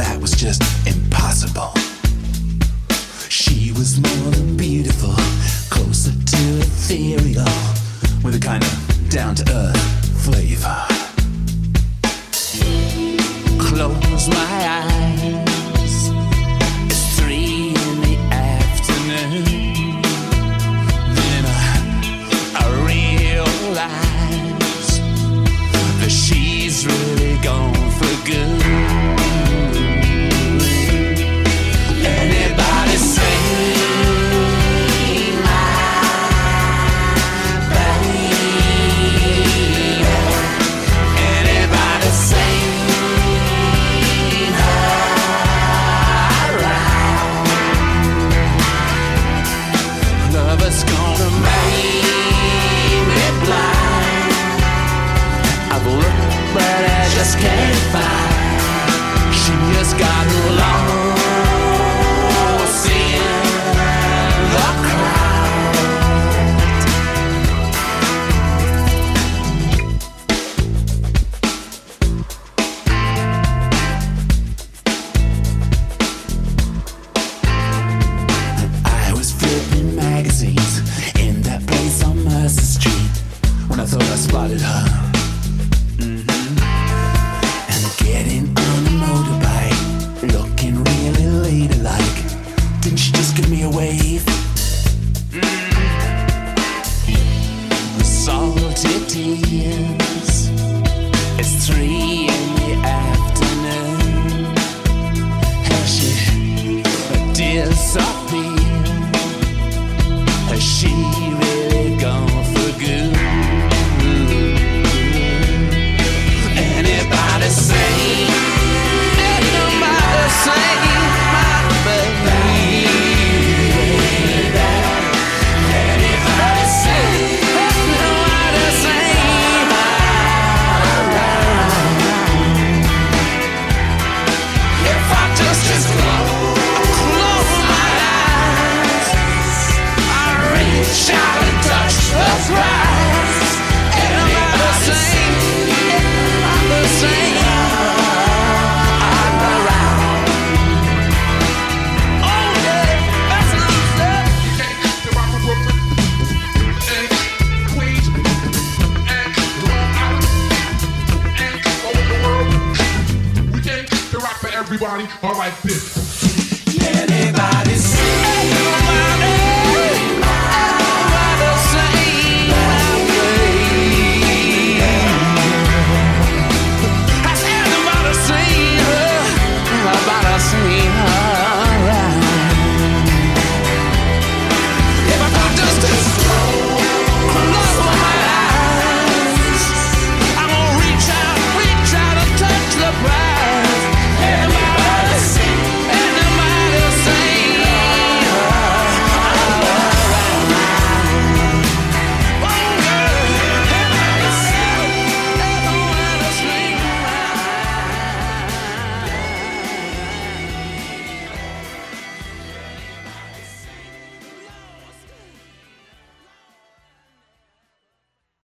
that was just impossible. She was more than beautiful, closer to ethereal, with a kind of down to earth flavor. Close my eyes. genius guy. it in. everybody, alright, this.